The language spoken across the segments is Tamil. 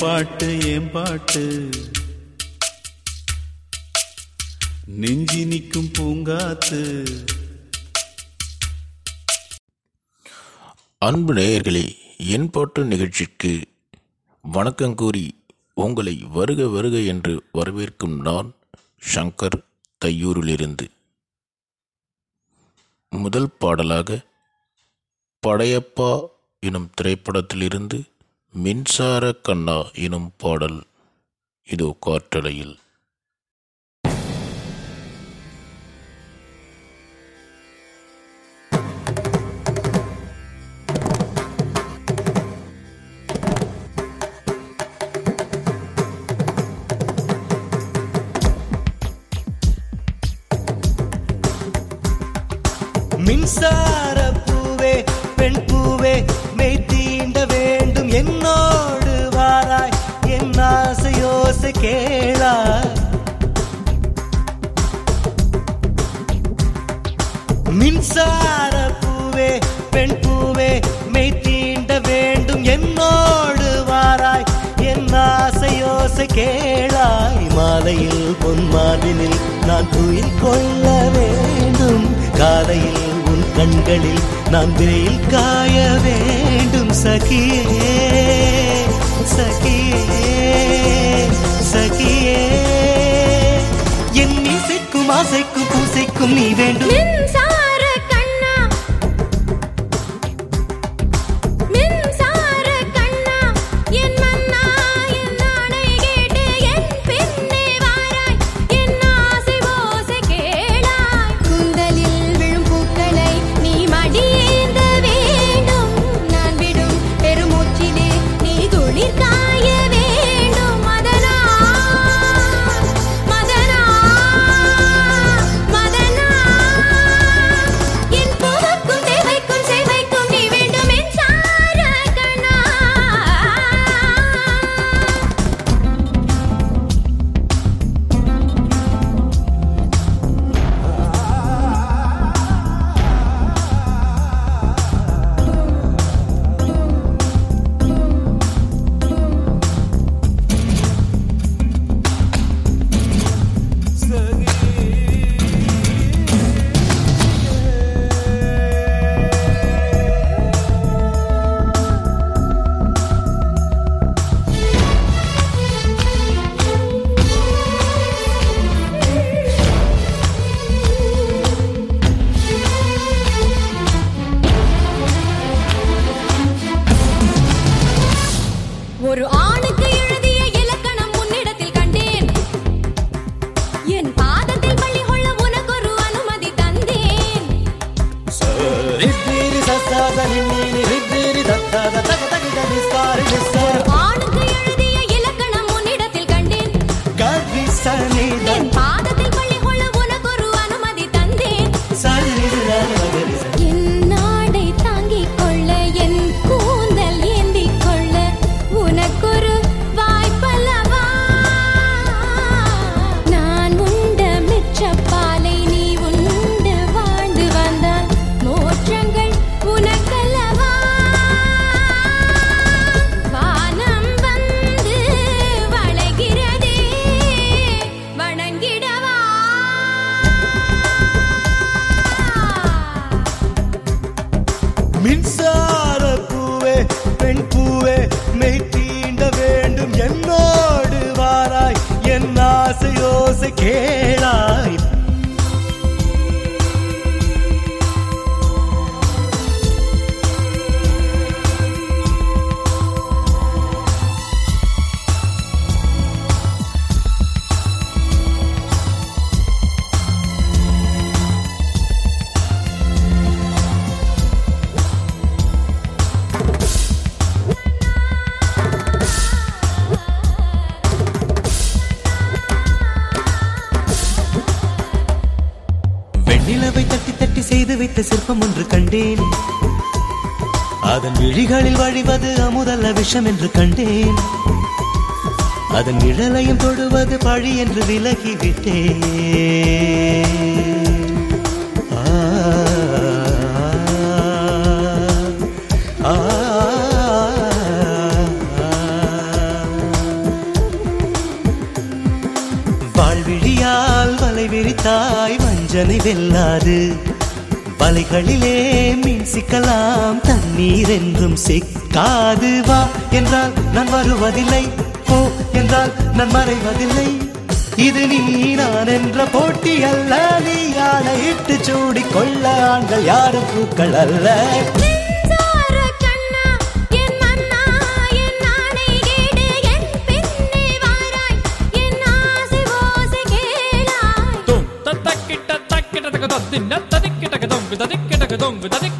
பாட்டு என் பாட்டு? நெஞ்சி நிற்கும் பூங்காத்து. அன்பு நேயர்களே என் பாட்டு நிகழ்ச்சிக்கு வணக்கம் கூறி உங்களை வருக வருக என்று வரவேற்கும் நான் சங்கர் தையூரிலிருந்து. முதல் பாடலாக படையப்பா எனும் திரைப்படத்திலிருந்து மின்சார கண்ணா எனும் பாடல் இதோ காற்றலையில். பெண் பூவே மெய் தீண்ட வேண்டும். என்னோடு வாராய் என் ஆசையோசை கேளாய். மாலையில் பொன் மாதினில் நான் துயில் கொள்ள வேண்டும். காலையில் உன் கண்களில் நான் விரையில் காய வேண்டும். சகியே சகியே சகியே. என் இசைக்கும் ஆசைக்கும் பூசைக்கும் நீ வேண்டும். ஆசையோசை கேளாய் வைத்த ஒன்று கண்டேன். அதன் விழிகளில் வழிவது அமுதல்ல விஷம் என்று கண்டேன். அதன் நிழலையும் தொடுவது பழி என்று விலகிவிட்டேன் அலைகளிலே மீன் சிக்கலாம் தண்ணீர் என்றும் சிக்காது வா. என்றால் நான் வருவதில்லை. போ. என்றால் நான் மறைவதில்லை. இது நீ நான் என்ற போட்டி அல்ல. நீ யானை இட்டு சூடி கொள்ள? ஆண்கள் யாரும் பூக்கள் அல்ல. どんぐだで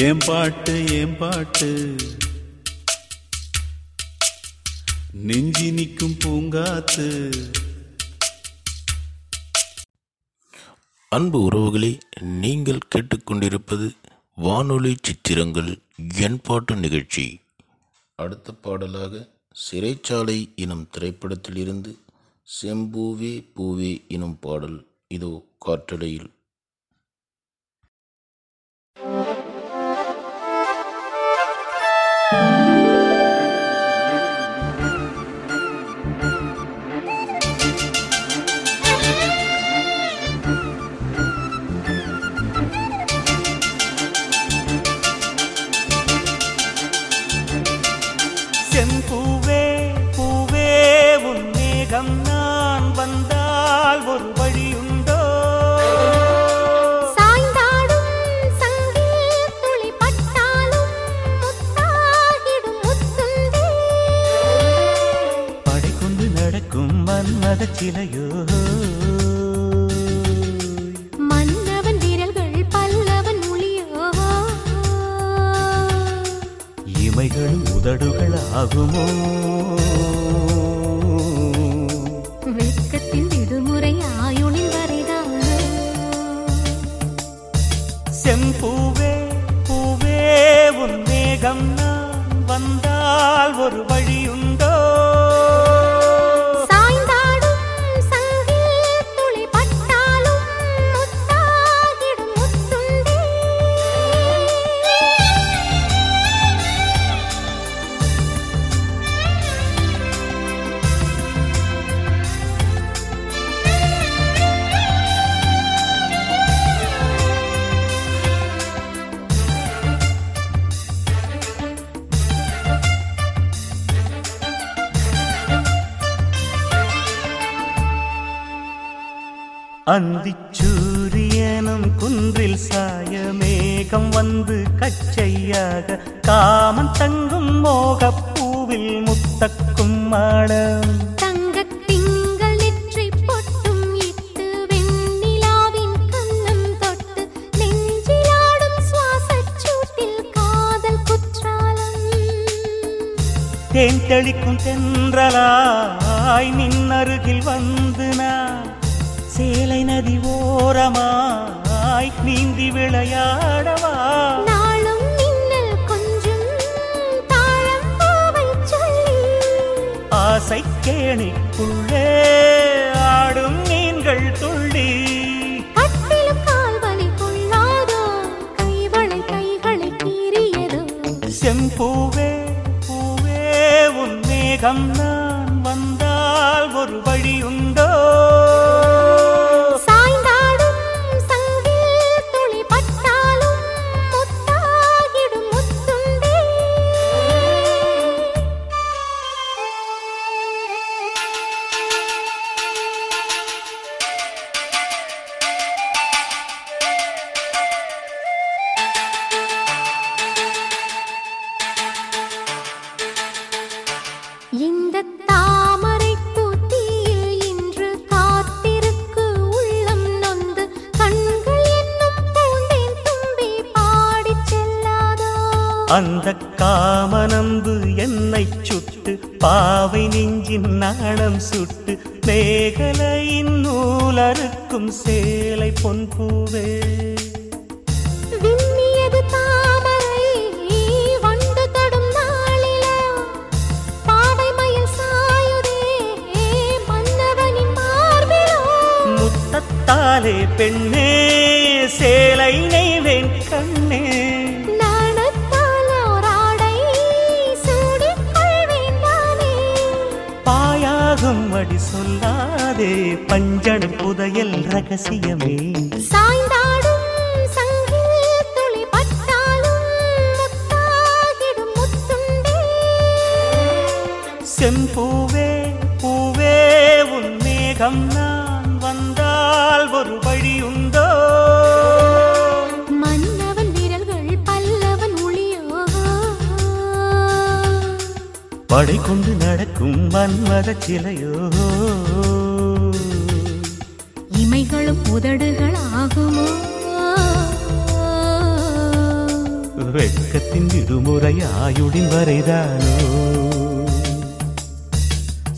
ஏன் பாட்டு ஏன் பாட்டு நெஞ்சி நிற்கும் பூங்காத்து அன்பு உறவுகளே நீங்கள் கேட்டுக்கொண்டிருப்பது வானொலி சித்திரங்கள் என் பாட்டு நிகழ்ச்சி அடுத்த பாடலாக சிறைச்சாலை எனும் திரைப்படத்திலிருந்து செம்பூவே பூவே எனும் பாடல் இதோ காற்றடையில். மதச்சிலையோ மன்னவன் விரல்கள் பல்லவன் மொழியோ இமைகளும் உதடுகள் ஆகுமோ வெட்கத்தின் விடுமுறை ஆயுளின் வரைதான் செம்பூவே பூவே உன் மேகம் நான் வந்தால் ஒரு வழி அந்தி சூரியனும் குன்றில் சாய மேகம் வந்து கச்சையாக காமன் தங்கும் மோக பூவில் முத்தக்கும் மடம். தேன் தெளிக்கும் தென்றலா ஓரமாய் நீந்தி விளையாடவா? நாளும் நீங்கள் கொஞ்சம் ஆசை கேணிக்குள்ளே ஆடும் மீன்கள் துள்ளி. செம்பூவே பூவே உன் மேகம் நான் வந்தால் ஒரு வழியுண்டோ? முத்தத்தாலே பெண்ணே? சேலை நெய்வேன் கண்ணே. பாயாகும் அடி சொல்லாதே பஞ்சண புதையல் ரகசியமே. சாய்ந்தாடும் செம்பூவே பூவே உன் மேகம் நான் வந்தால் ஒரு வழி உண்டோ? மன்னவன் விரல்கள் பல்லவன் ஒளியோ? படை கொண்டு நடக்கும் வன்மத சிலையோ? இமைகளும் உதடுகள் ஆகுமோ வெட்கத்தின் விடுமுறை ஆயுடின் வரைதானோ?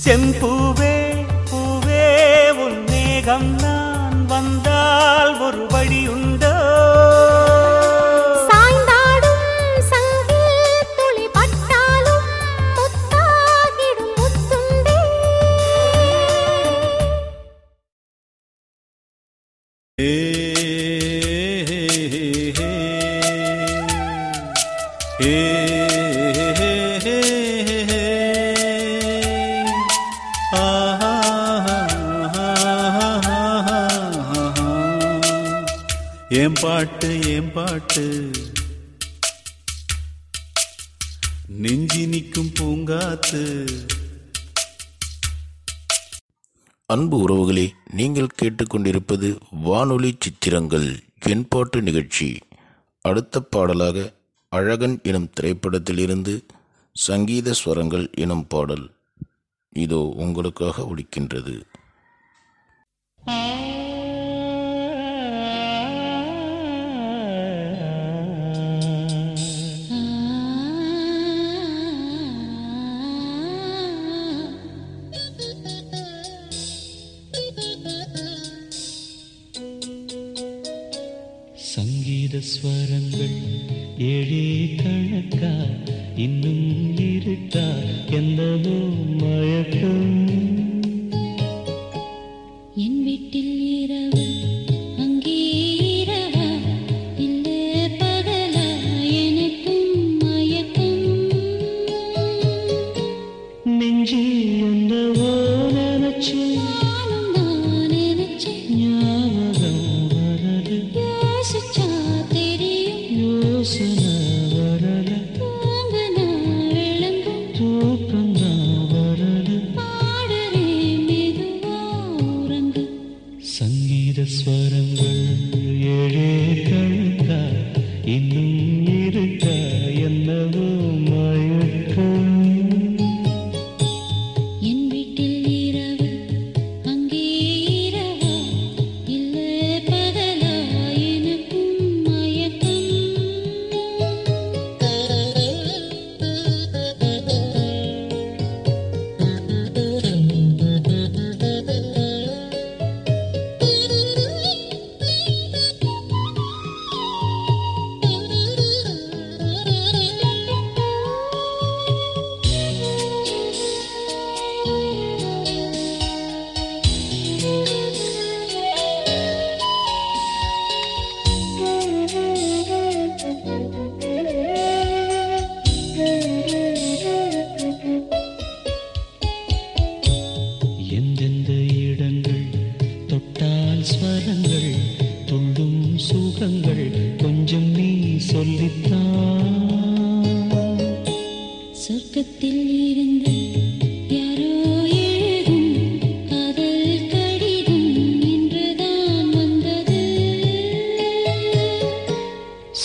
செம்பூவே பூவே உன் மேகம் நான் வந்தால் ஒரு வழி ஏன் பாட்டு ஏன் பாட்டு. நெஞ்சி நிற்கும் பூங்காத்து. அன்பு உறவுகளே நீங்கள் கேட்டுக்கொண்டிருப்பது வானொலி சித்திரங்கள் என் பாட்டு நிகழ்ச்சி. அடுத்த பாடலாக அழகன் எனும் திரைப்படத்திலிருந்து சங்கீத ஸ்வரங்கள் எனும் பாடல் இதோ உங்களுக்காக ஒலிக்கின்றது. ஸ்வரங்கள் ஏழே கணக்கா இன்னும் இருக்கா என்னவோ மயக்கம்.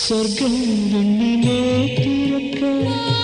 சொர்க்கம் விண்ணிலே திறக்க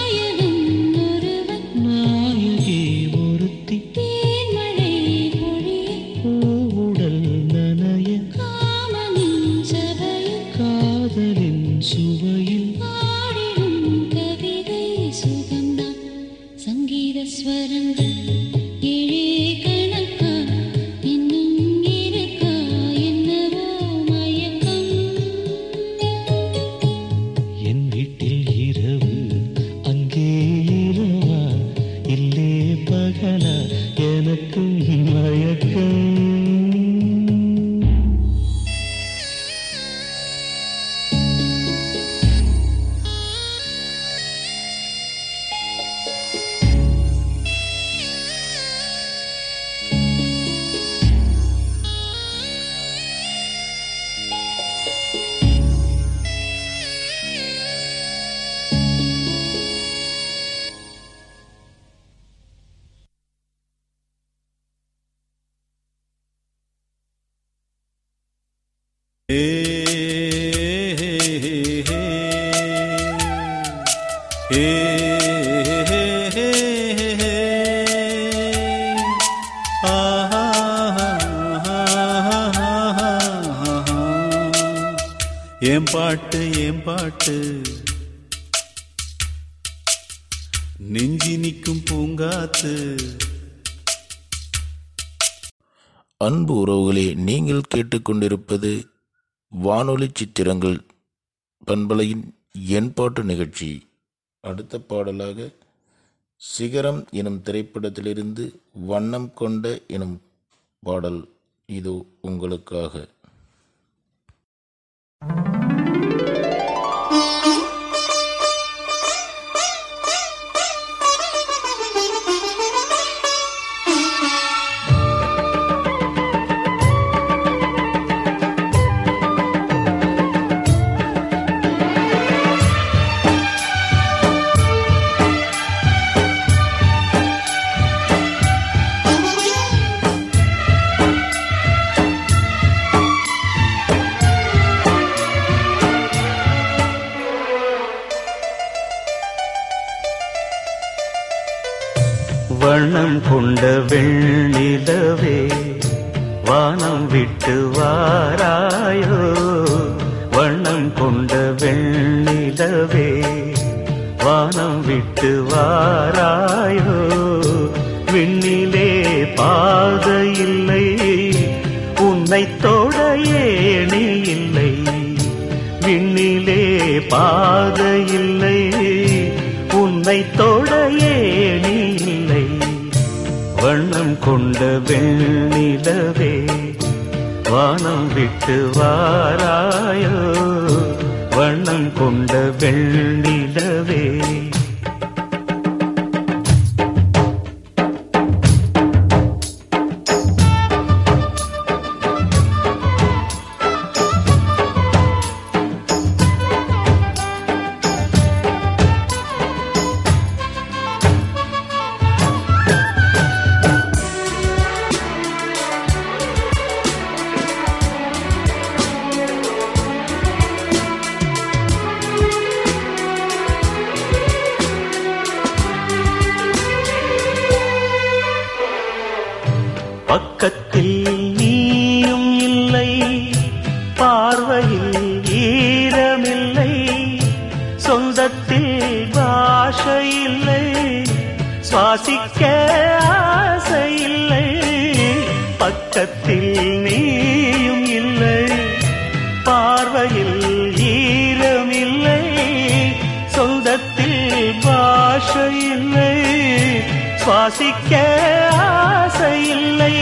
ஏன் பாட்டு ஏன் பாட்டு. நெஞ்சி நிற்கும் பூங்காத்து. அன்பு உறவுகளே நீங்கள் கேட்டுக்கொண்டிருப்பது வானொலி சித்திரங்கள் பண்பலையின் எண்பாட்டு நிகழ்ச்சி. அடுத்த பாடலாக சிகரம் எனும் திரைப்படத்திலிருந்து வண்ணம் கொண்ட எனும் பாடல் இதோ உங்களுக்காக. வண்ணம் கொண்ட வெண்ணிலவே வானம் விட்டு வாராயோ? வண்ணம் கொண்ட வெண்ணிலவே வானம் விட்டு வாராயோ? விண்ணிலே பாத இல்லை உன்னை தோட ஏணி இல்லை. விண்ணிலே பாத இல்லை வண்ணம் வெண்ணிலவே வானம் விட்டு வாராயோ வண்ணம் கொண்ட வெண்ணிலவே இல்லை சுவாசிக்க ஆசை இல்லை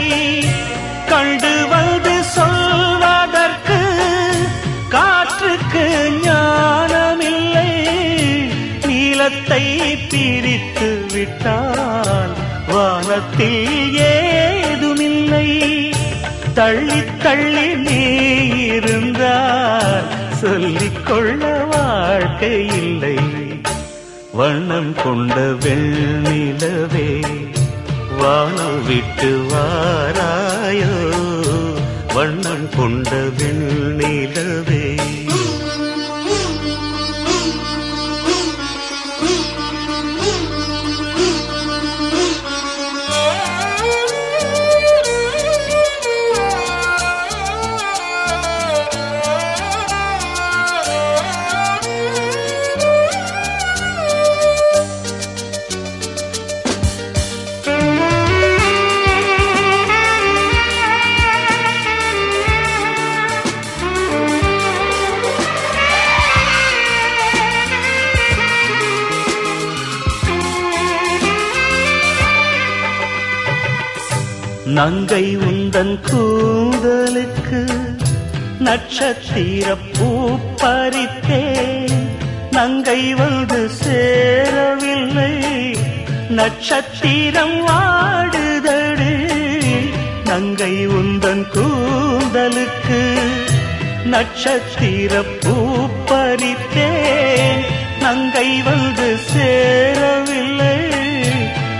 கண்டு வந்து சொல்வதற்கு காற்றுக்கு ஞானமில்லை. நீளத்தை பிரித்து விட்டால் வானத்தில் ஏதுமில்லை. தள்ளி தள்ளி நீ இருந்தால் சொல்லிக்கொள்ள வாழ்க்கை இல்லை. வண்ணம் கொண்ட வெண்ணிலவே வானம் விட்டு வாராயோ. வண்ணம் கொண்ட வெண்ணிலவே நங்கை உந்தன் கூந்தலுக்கு நட்சத்திர பூ பறித்தேன் நங்கை வந்து சேரவில்லை நட்சத்திரம் வாடுதடு. நங்கை உந்தன் கூந்தலுக்கு நட்சத்திர பூ பறித்தேன் நங்கை வந்து சேரவில்லை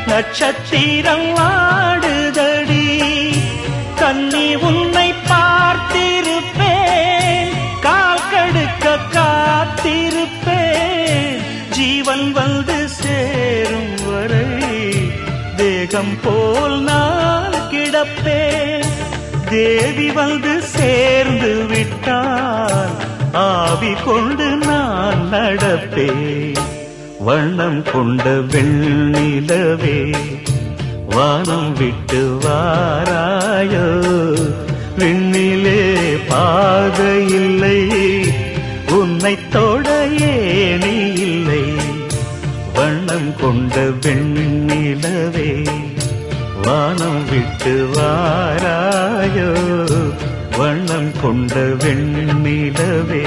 நட்சத்திரம் வாடு மேகம் போல் நான் கிடப்பேன். தேவி வந்து சேர்ந்து விட்டால் ஆவி கொண்டு நான் நடப்பேன். வண்ணம் கொண்ட வெண்ணிலவே வானம் விட்டு வாராயோ விண்ணிலே பாதை இல்லை உன்னை தொட ஏணி இல்லை. வண்ணம் கொண்ட வெண்ணிலவே வானம் விட்டு வாராயோ வண்ணம் கொண்ட வெண்ணிலவே.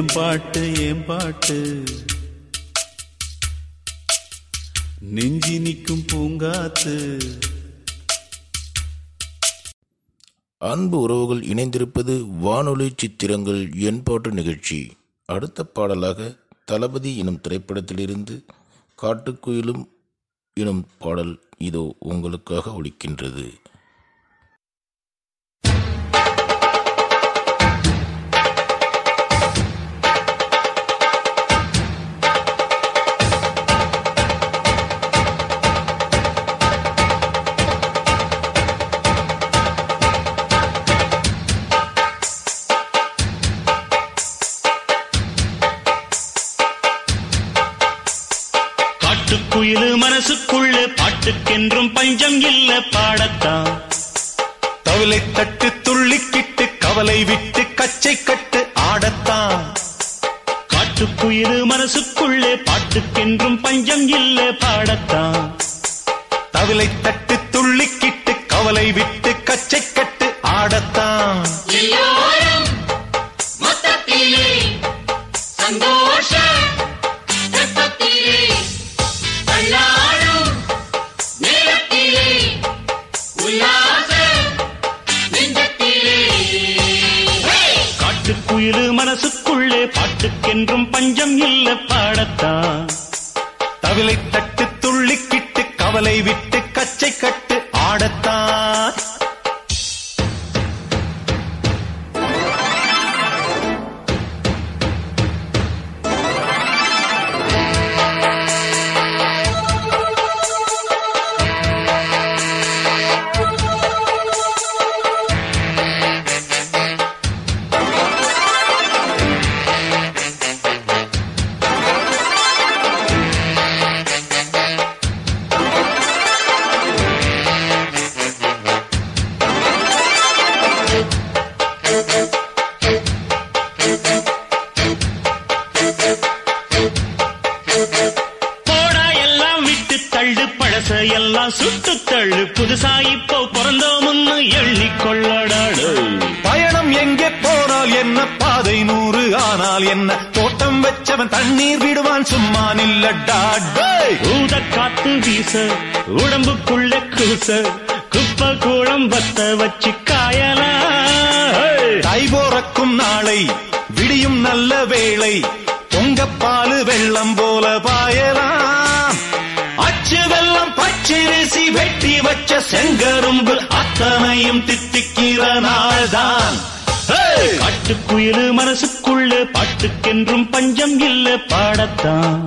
ஏன் பாட்டு ஏன் பாட்டு? நெஞ்சி நிற்கும் பூங்காத்து. அன்பு உறவுகள் இணைந்திருப்பது வானொலி சித்திரங்கள் என்பாட்டு நிகழ்ச்சி. அடுத்த பாடலாக தளபதி எனும் திரைப்படத்திலிருந்து காட்டுக்குயிலும் எனும் பாடல் இதோ உங்களுக்காக ஒலிக்கின்றது. குயிலு மனசுக்குள்ள பாட்டுக்கென்றும் பஞ்சம் இல்ல பாடத்தான். தவிலை தட்டு துள்ளிக்கிட்டு கவலை விட்டு கச்சை கட்டு ஆடத்தான். காட்டுக்குயிலு மனசுக்குள்ள பாட்டுக்கென்றும் பஞ்சம் இல்ல பாடத்தான். தவிலை தட்டு துள்ளிக்கிட்டு கவலை விட்டு கச்சை கட்டு ஆடத்தான். சந்தோஷம். விடியும் நல்ல வேளை பொங்கப்பாலு வெள்ளம் போல பாயலாம். அச்சு வெள்ளம் பச்சரிசி வெட்டி வச்ச செங்கரும்பு அத்தனையும் தித்திக்கிற நாள்தான்! காட்டுக்குயிலு மனசுக்குள்ள பாட்டுக்கென்றும் பஞ்சம் இல்ல பாடத்தான்.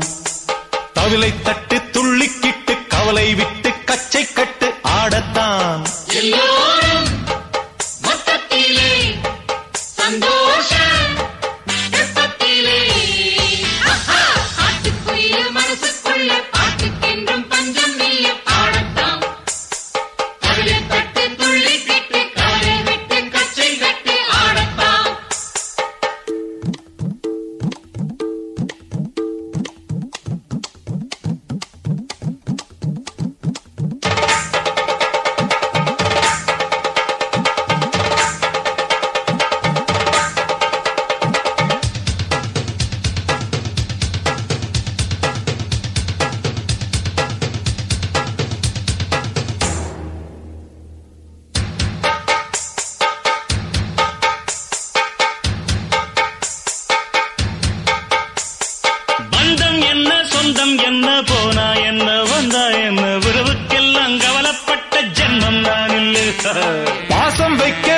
தவிலை தட்டு துள்ளிக்கிட்டு கவலை விட்டு கச்சை கட்டு ஆடத்தான்.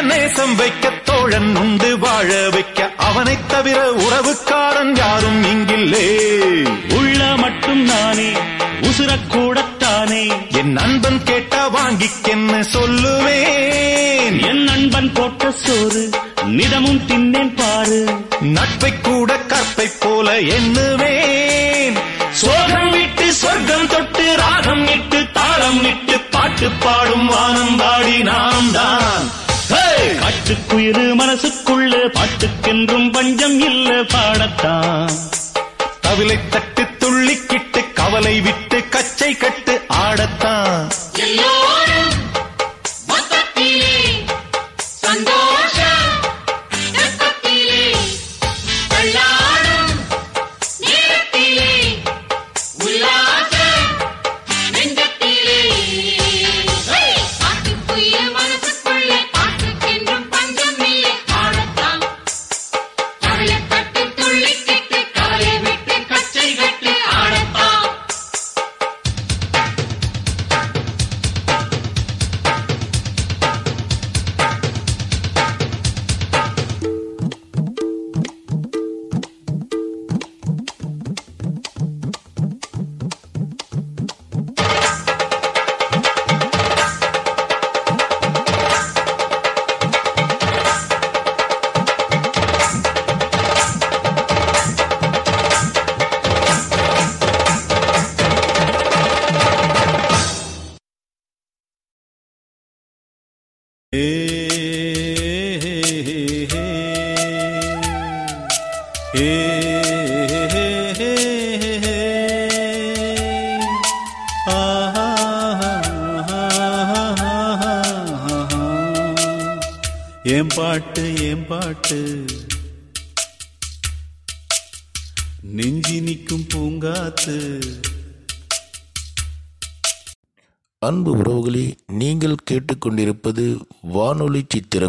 மனிதன் உண்டு வாழ வைக்க அவனைத் தவிர உறவுக்காரன் யாரும் இங்கில்லே. உள்ள மட்டும் நானே உசுரக்கூடத்தானே என் நண்பன் கேட்டா வாங்கிக்கென்னு சொல்லுவேன். என் நண்பன் போட்ட சோறு நிதமும் தின்னேன் பாரு. நட்பை கூட கற்பை போல எண்ணுவேன். சோகம் விட்டு சொர்க்கம் தொட்டு ராகம் இட்டு தாளம் இட்டு பாட்டு பாடும் வானம் பாடி நாம் தான் காட்டுக்குயிரு மனசுக்குள்ள பாட்டுக்கென்றும் பஞ்சம் இல்ல பாடத்தான். தவிலை தட்டு துள்ளிக்கிட்டு கவலை விட்டு கச்சை கட்டு ஆடத்தான்.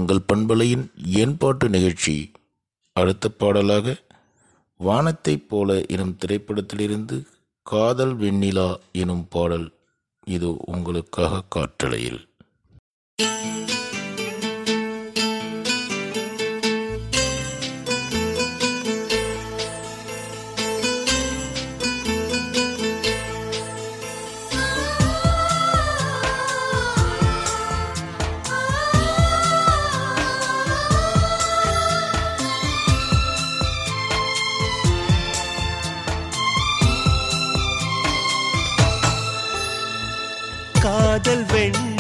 தங்கள் பண்பலையின் ஏன்பாட்டு நிகழ்ச்சி. அடுத்த பாடலாக வானத்தைப் போல எனும் திரைப்படத்திலிருந்து காதல் வெண்ணிலா எனும் பாடல். இது உங்களுக்காக காற்றலையில். காதல் வெண்ணிலா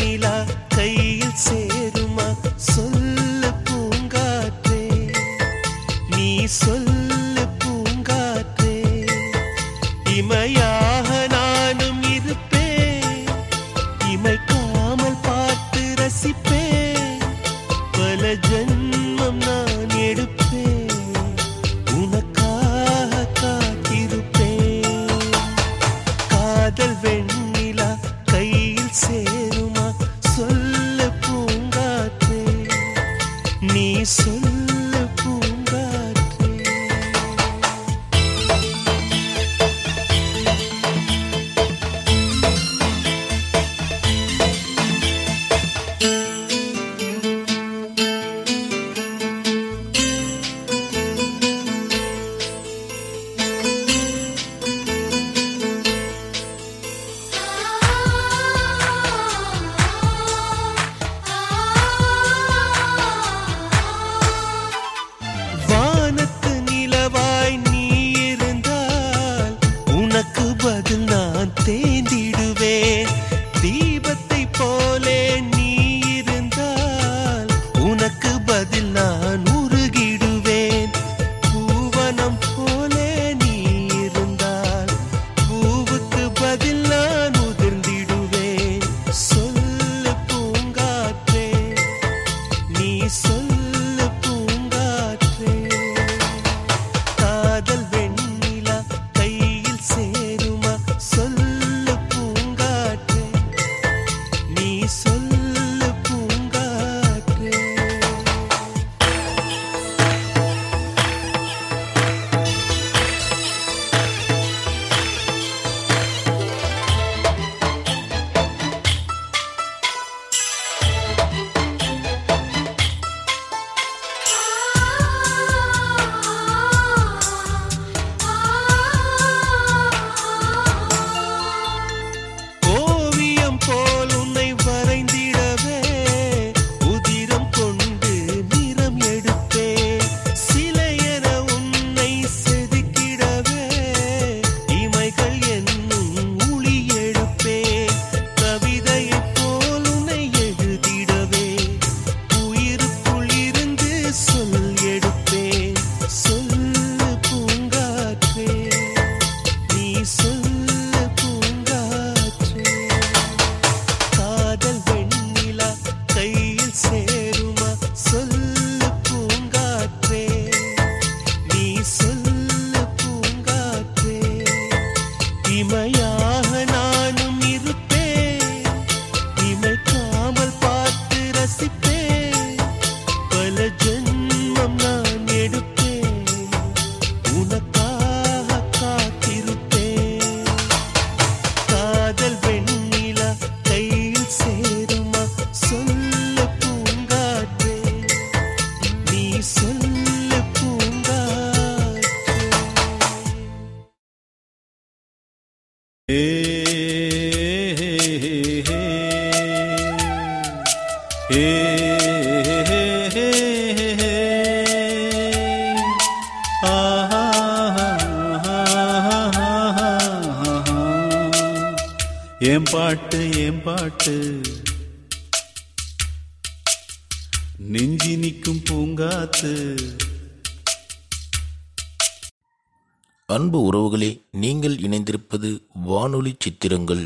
சித்திரங்கள்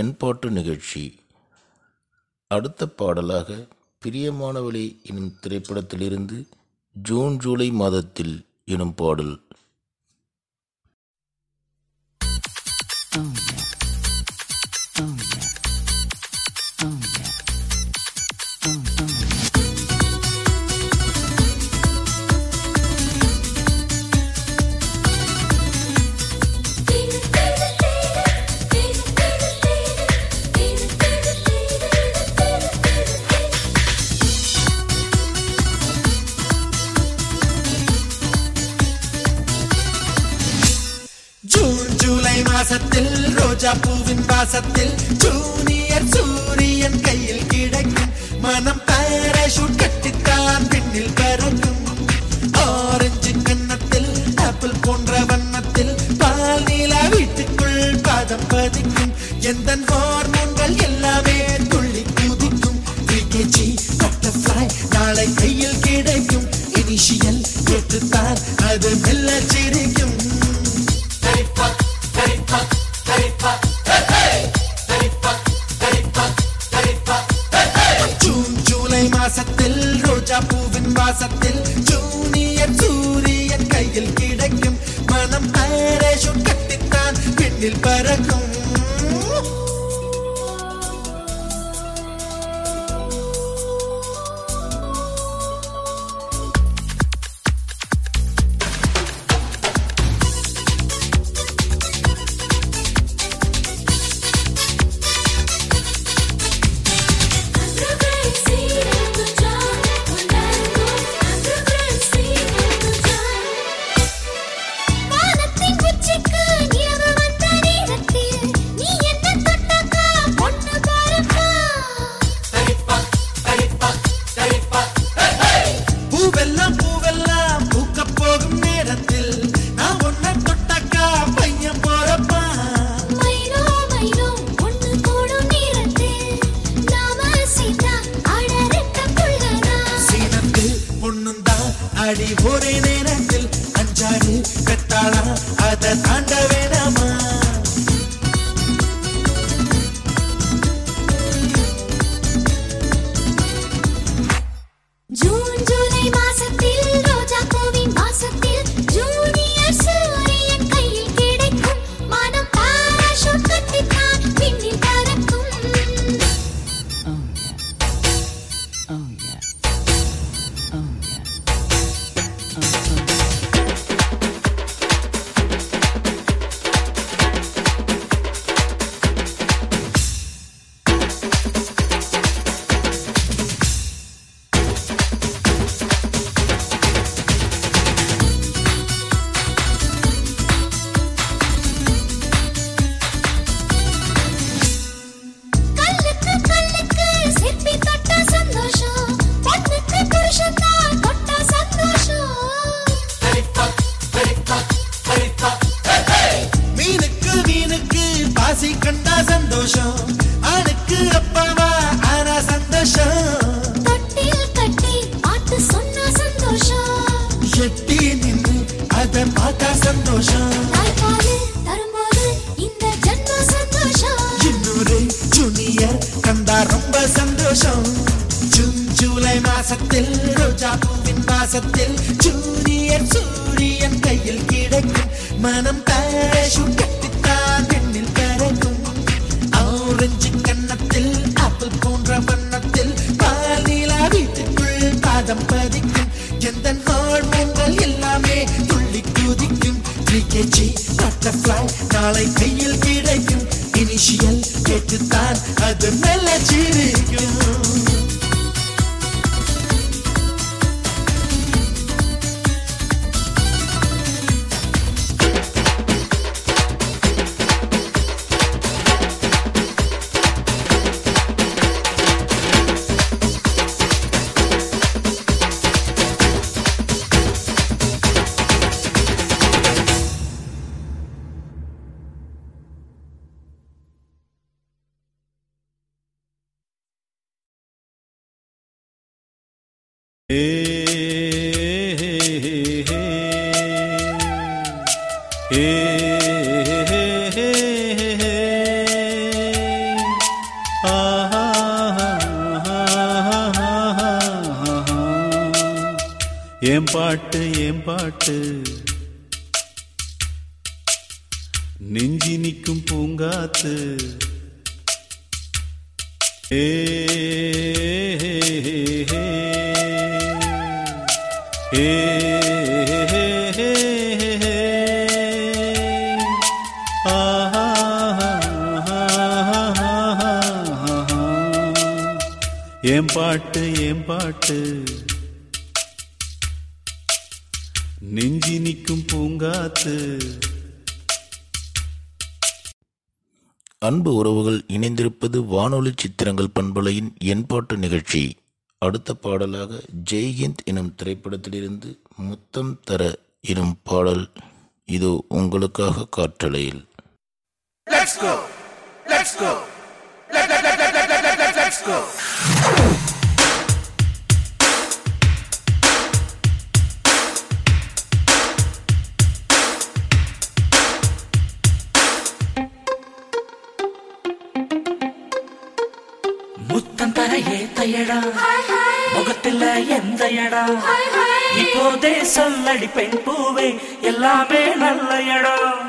என் பாட்டு நிகழ்ச்சி. அடுத்த பாடலாக பிரியமானவளே எனும் திரைப்படத்திலிருந்து ஜூன் ஜூலை மாதத்தில் எனும் பாடல். Kasat வானொலி சித்திரங்கள் பண்பலையின் எண்பாட்டு நிகழ்ச்சி அடுத்த பாடலாக ஜெய்ஹிந்த் எனும் திரைப்படத்திலிருந்து முத்தம் தர எனும் பாடல் இதோ உங்களுக்காக காற்றலையில் Let's go! Let's go! Let, let, let, let, let, let, let, let's go! எங்கேயடா முகத்துல எந்த இடம் இப்போதே சொல்லடி பெண் பூவே எல்லாமே நல்ல இடம்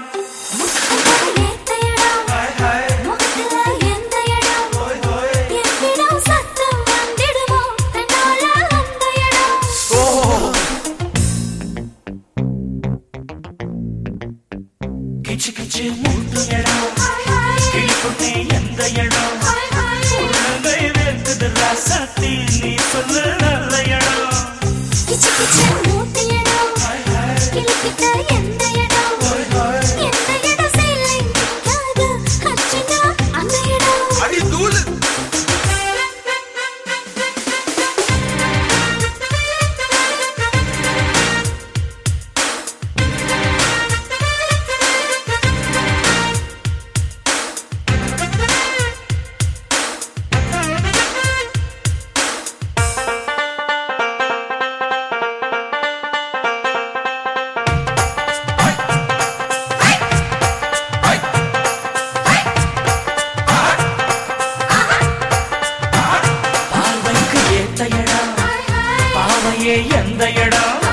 பூமியே எந்த இடம்?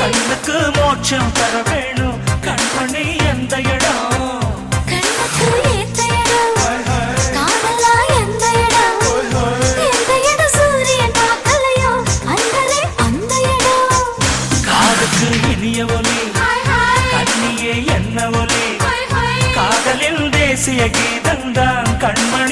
கண்ணுக்கு மோட்சம் தர வேணும். கண்மணி எந்த இடம்? இனிய ஒலி கண்ணியே என்ன ஒலி? காதலில் தேசிய கீதம் தான் கண்மணி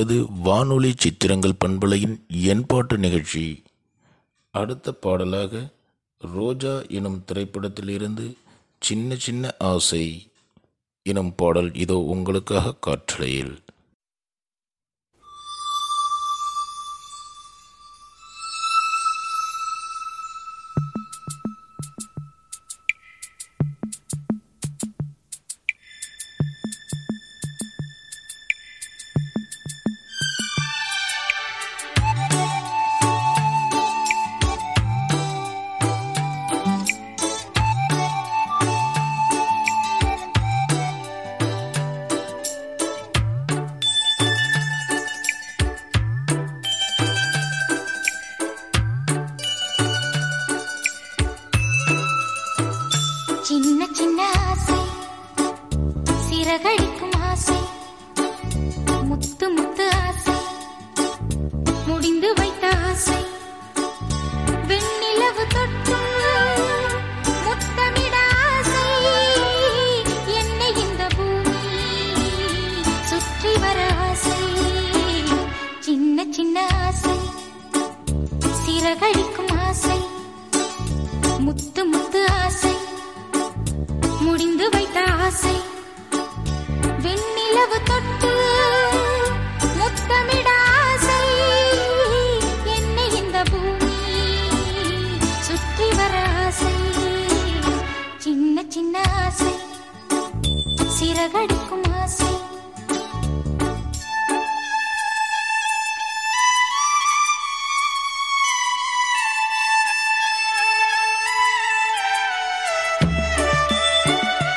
கேட்டுக்கொண்டிருப்பது வானொலி சித்திரங்கள் பண்பலையின் என்பாட்டு நிகழ்ச்சி. அடுத்த பாடலாக ரோஜா எனும் திரைப்படத்திலிருந்து சின்ன சின்ன ஆசை எனும் பாடல் இதோ உங்களுக்காக காற்றலையில்.